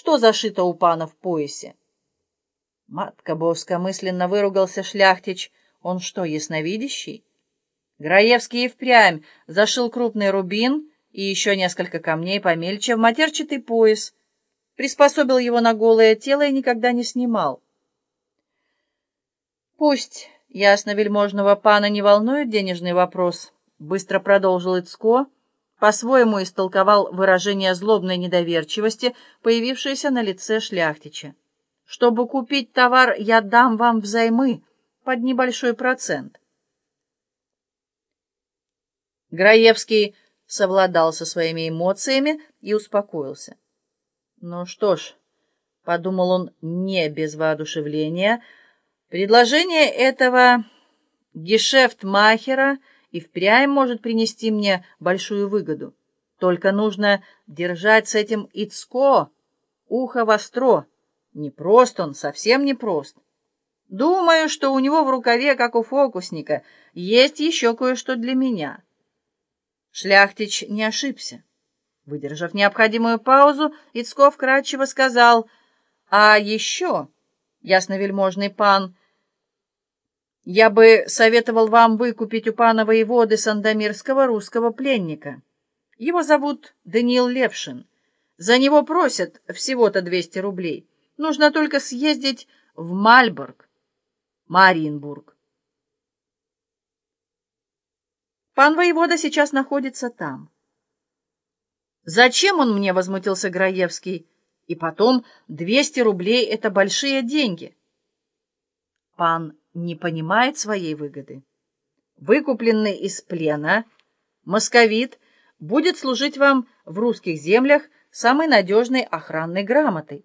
что зашито у пана в поясе. Матка Боска мысленно выругался шляхтич. Он что, ясновидящий? Граевский и впрямь зашил крупный рубин и еще несколько камней помельче в матерчатый пояс, приспособил его на голое тело и никогда не снимал. Пусть ясно-вельможного пана не волнует денежный вопрос, быстро продолжил Ицко, по-своему истолковал выражение злобной недоверчивости, появившееся на лице шляхтича. Чтобы купить товар, я дам вам взаймы под небольшой процент. Граевский совладал со своими эмоциями и успокоился. Ну что ж, подумал он не без воодушевления, предложение этого гешефтмахера и впрямь может принести мне большую выгоду. Только нужно держать с этим Ицко ухо востро. Непрост он, совсем непрост. Думаю, что у него в рукаве, как у фокусника, есть еще кое-что для меня. Шляхтич не ошибся. Выдержав необходимую паузу, Ицков кратчево сказал, «А еще, ясновельможный пан, я бы советовал вам выкупить у пана воеводы Сандомирского русского пленника. Его зовут Даниил Левшин. За него просят всего-то 200 рублей». Нужно только съездить в Мальбург, Мариенбург. Пан воевода сейчас находится там. «Зачем он мне?» — возмутился Граевский. «И потом, двести рублей — это большие деньги». Пан не понимает своей выгоды. Выкупленный из плена, московит будет служить вам в русских землях самой надежной охранной грамотой.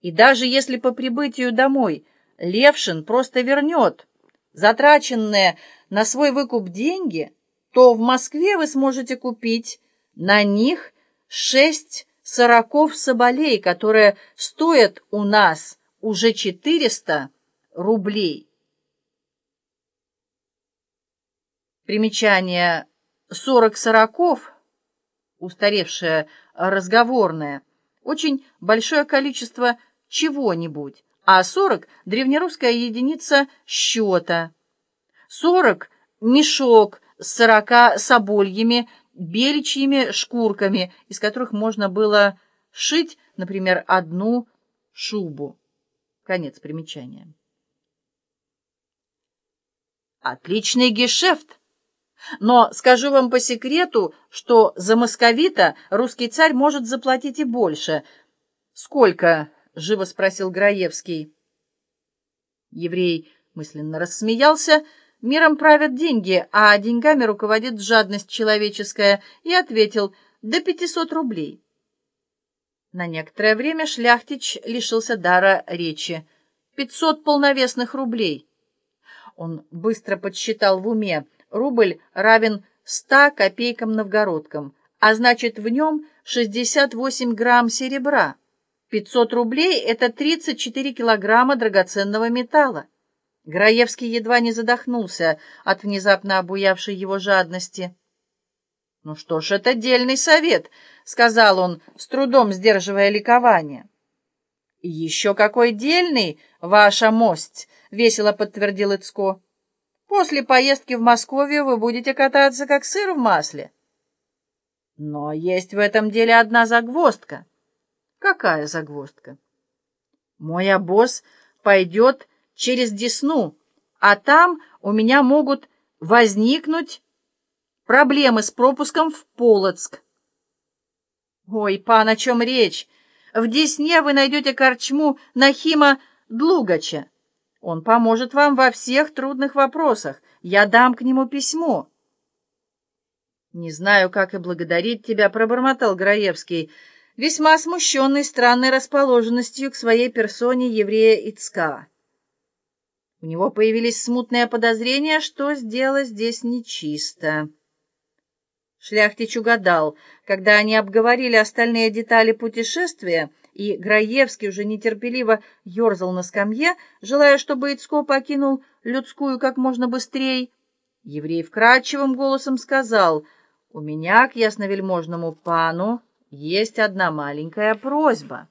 И даже если по прибытию домой Левшин просто вернет затраченные на свой выкуп деньги, то в Москве вы сможете купить на них шесть сороков соболей, которые стоят у нас уже четыреста рублей. Примечание «сорок сороков», устаревшее разговорное, очень большое количество чего-нибудь, а 40 — древнерусская единица счета. 40 — мешок с 40 собольями, беличьими шкурками, из которых можно было шить, например, одну шубу. Конец примечания. Отличный гешефт! Но скажу вам по секрету, что за московита русский царь может заплатить и больше. Сколько — живо спросил Граевский. Еврей мысленно рассмеялся. Миром правят деньги, а деньгами руководит жадность человеческая, и ответил «до пятисот рублей». На некоторое время шляхтич лишился дара речи. «Пятьсот полновесных рублей». Он быстро подсчитал в уме. Рубль равен ста копейкам новгородкам, а значит, в нем шестьдесят восемь грамм серебра. 500 рублей — это 34 килограмма драгоценного металла. Граевский едва не задохнулся от внезапно обуявшей его жадности. «Ну что ж, это дельный совет», — сказал он, с трудом сдерживая ликование. «Еще какой дельный, ваша мость!» — весело подтвердил Ицко. «После поездки в Москву вы будете кататься, как сыр в масле». «Но есть в этом деле одна загвоздка». Какая загвоздка? Мой обоз пойдет через Десну, а там у меня могут возникнуть проблемы с пропуском в Полоцк. Ой, пан, о чем речь? В Десне вы найдете корчму Нахима Длугача. Он поможет вам во всех трудных вопросах. Я дам к нему письмо. Не знаю, как и благодарить тебя, пробормотал Граевский весьма смущенный странной расположенностью к своей персоне еврея Ицка. У него появились смутные подозрения, что сделать здесь нечисто. Шляхтич угадал, когда они обговорили остальные детали путешествия, и Граевский уже нетерпеливо ерзал на скамье, желая, чтобы Ицко покинул людскую как можно быстрее. Еврей вкрадчивым голосом сказал, «У меня к ясновельможному пану есть одна маленькая просьба.